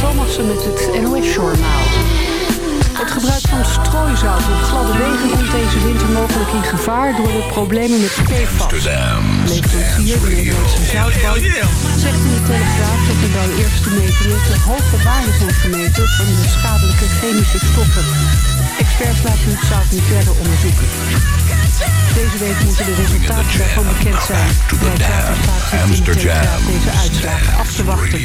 Paul Thomassen met het NOS-journaal. Het gebruik van strooizout op gladde wegen komt deze winter mogelijk in gevaar door de problemen met PFAS. Leverancier de Nederlandse Zoutbank zegt in de Telegraaf dat er bij eerste metingen te hoge waarden zijn gemeten van de schadelijke chemische stoffen. Experts laten het zout nu verder onderzoeken. Deze week moeten de resultaten daarvan bekend zijn. Rijkswaterstaat zit in deze uitslagen af te wachten.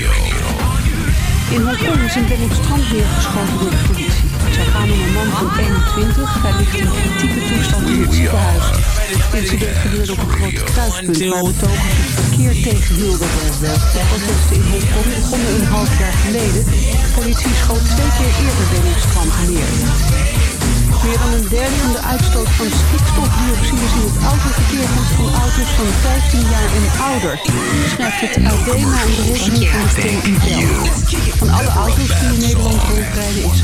In Hongkong is een demonstrant neergeschoten door de politie. Zou gaan om een man van 21. Hij ligt in kritieke toestand in het ziekenhuis. Het incident gebeurde op een groot kruispunt waar betogers het verkeer tegenhielden. De protesten in Hongkong begonnen een half jaar geleden. De politie schoot twee keer eerder demonstranten neer. Meer dan een derde van de uitstoot van stikstofdioxide in het autoverkeer komt van auto's van 15 jaar en ouder. Schrijft het AD na een berekening van TNO. Van alle auto's die in Nederland rondrijden is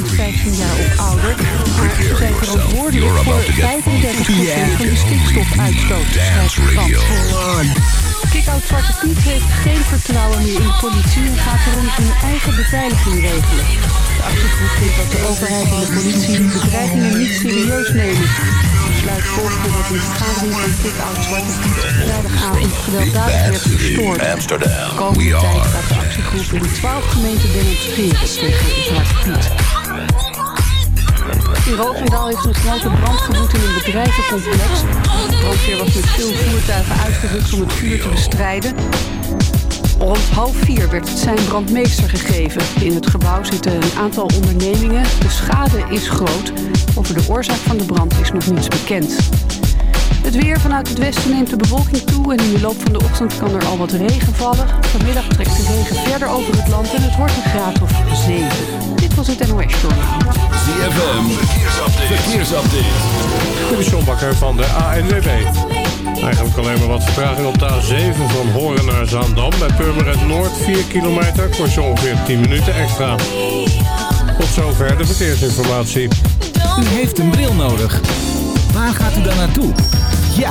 17% 15 jaar of ouder. Maar ze zijn verantwoordelijk voor 35% van de stikstofuitstoot, schrijft de krant. Kick-out Zwarte Piet heeft geen vertrouwen meer in de politie en gaat erom zijn eigen beveiliging regelen. De actiegroep vindt dat de overheid en de politie de bedreigingen niet serieus nemen. Het besluit volgde dat een vergadering van Kick-out Zwarte Piet vrijdagavond gewelddadig werd De komende tijd gaat de actiegroep in 12 gemeenten demonstreren tegen Zwarte Piet. In Roosendaal heeft een grote brand in een bedrijvencomplex. De brandweer was met veel voertuigen uitgerukt om het vuur te bestrijden. Rond half vier werd het zijn brandmeester gegeven. In het gebouw zitten een aantal ondernemingen. De schade is groot. Over de oorzaak van de brand is nog niets bekend. Het weer vanuit het westen neemt de bewolking toe en in de loop van de ochtend kan er al wat regen vallen. Vanmiddag trekt de regen verder over het land en het wordt een graad of 7. Dit was het NOS Journaal. ZFM. Verkeersupdate. Verkeersupdate. Dit is John Bakker van de ANWB. Eigenlijk alleen maar wat vertraging op de A7 van Horen naar Zaandam. Bij Purmerend Noord 4 kilometer kost je ongeveer 10 minuten extra. Tot zover de verkeersinformatie. U heeft een bril nodig. Waar gaat u dan naartoe? Ja,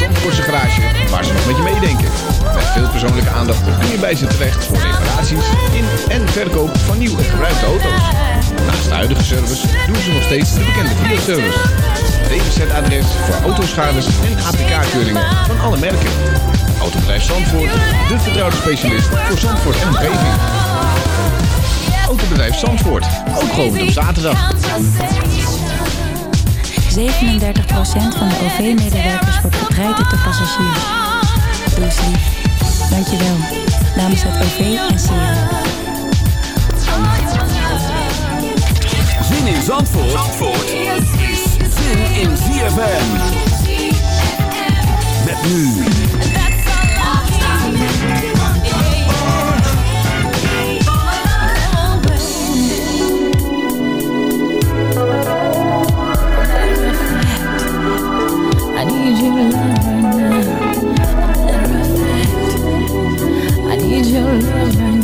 Zandvoortse garage waar ze nog met je meedenken. Met veel persoonlijke aandacht kun je bij ze terecht voor reparaties in en verkoop van nieuw en gebruikte auto's. Naast de huidige service doen ze nog steeds de bekende Fiat-service. DWZ-adres voor autoschades en APK-keuringen van alle merken. Autobedrijf Zandvoort, de vertrouwde specialist voor Zandvoort en omgeving. Autobedrijf Zandvoort, ook geopend op zaterdag. 37% van de OV-medewerkers wordt getraind door passagiers. Doe. Dankjewel. Namens het OV en. Zin in Zandvoort, Zandvoort is zin in ZFM. Met nu. Your love right now. I need your love right now.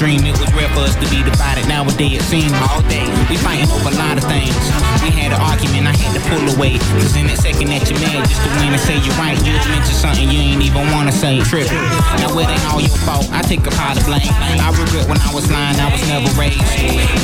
Dream. It was rare for us to be divided. Nowadays it seems all day we fighting over a lot of things. We had an argument, I had to pull away. Cause in that second that you're mad, just to win and say you're right, you'll mention something you ain't even wanna say. Tripping. Now it ain't all your fault. I take a part of blame. I regret when I was lying, I was never raised.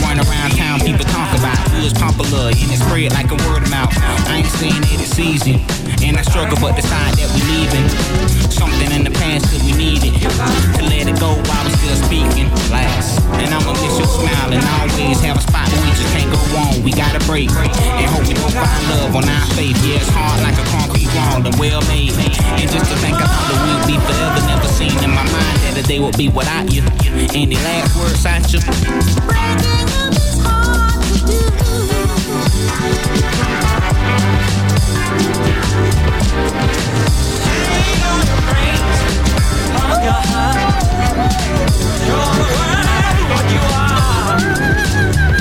Run around town, people talk about who's popular and it spread like a word of mouth. I ain't saying that it's easy, and I struggle but decide that we leaving. Something in the past that we needed to let it go while we still speaking. Last, and I'ma miss your smile and always have a spot where we just can't go wrong. We gotta break and hope we both find love on our faith. Yeah, it's hard like a concrete wall and well made. And just to think I thought we'd be forever, never seen in my mind that a day would be without you. Any last words out you? Breaking up is hard to do. You're the world, what you are.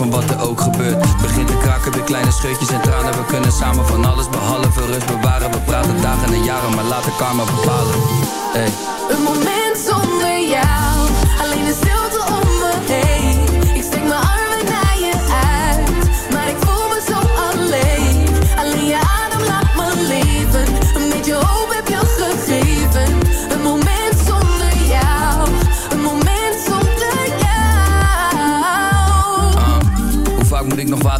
van wat er ook gebeurt. Begin te kraken, weer kleine scheutjes en tranen. We kunnen samen van alles behalve rust bewaren. We praten dagen en jaren, maar laten karma bepalen. Hey.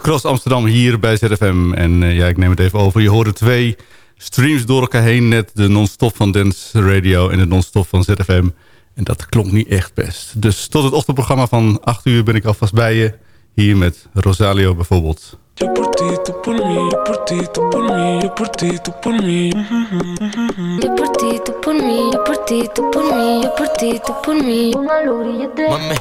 Cross Amsterdam hier bij ZFM. En uh, ja, ik neem het even over. Je hoorde twee streams door elkaar heen. Net de non-stop van Dance Radio en de non-stop van ZFM. En dat klonk niet echt best. Dus tot het ochtendprogramma van 8 uur ben ik alvast bij je. Hier met Rosalio bijvoorbeeld. Yo por ti, tú por mí, yo por ti, tú por mí, yo por ti, tú por mí. Yo por ti, tú por mí, yo por ti, tú por mí, yo por ti, tú por mí. Póngalo grillete. Mami.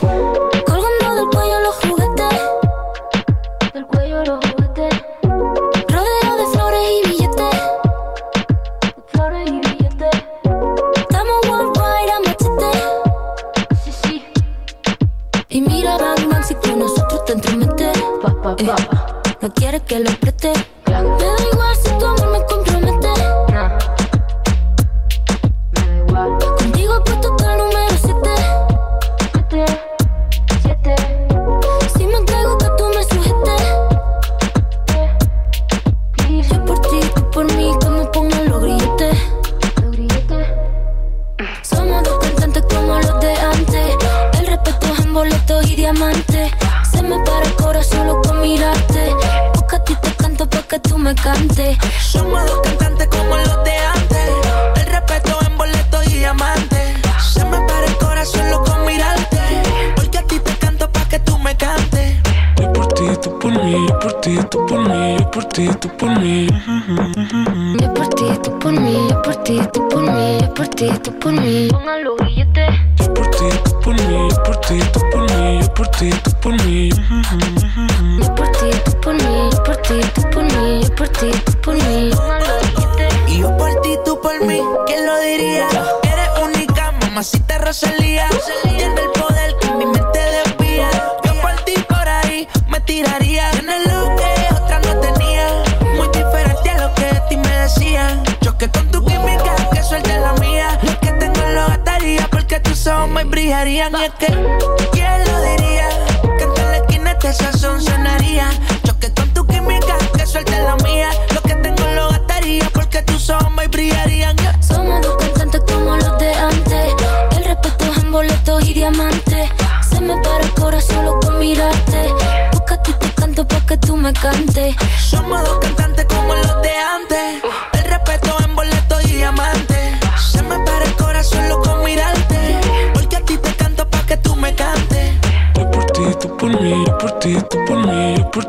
Ojos me brillarían. Somos dos cantantes como los de antes. El respeto es en boletos y diamantes. Se me para el corazón solo con mirarte. Porque a ti te canto pa' que tú me cantes. Somos dos cantantes como los de antes.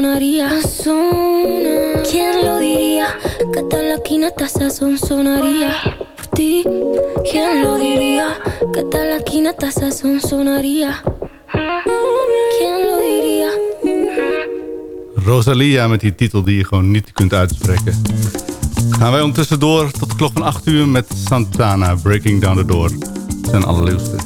Sonaría. ¿Quién lo diría? Que tal la esquina hasta sazón sonaría. Por ti, ¿quién lo diría? Que tal la esquina hasta sazón sonaría. ¿Quién lo diría? Rosalia met die titel die je gewoon niet kunt uitspreken. Gaan wij ondertussen door tot de klok van 8 uur met Santana, Breaking Down the Door. Zijn allerliefste.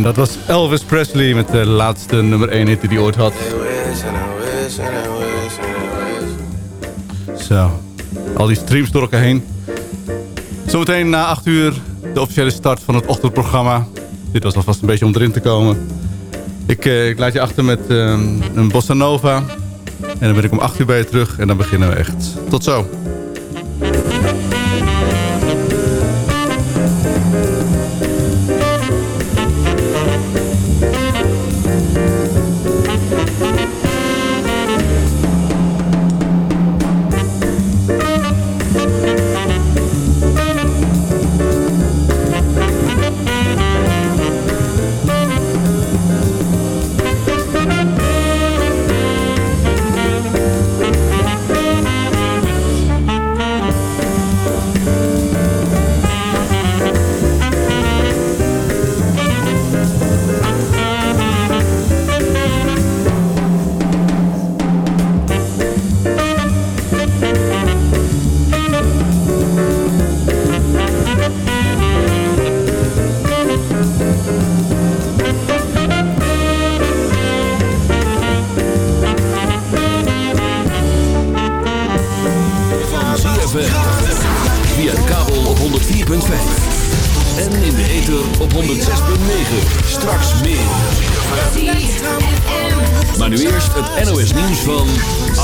Dat was Elvis Presley met de laatste nummer 1 hit die hij ooit had. Zo, al die streams door elkaar heen. Zometeen na 8 uur de officiële start van het ochtendprogramma. Dit was alvast een beetje om erin te komen. Ik, eh, ik laat je achter met eh, een bossa nova. En dan ben ik om 8 uur bij je terug en dan beginnen we echt. Tot zo.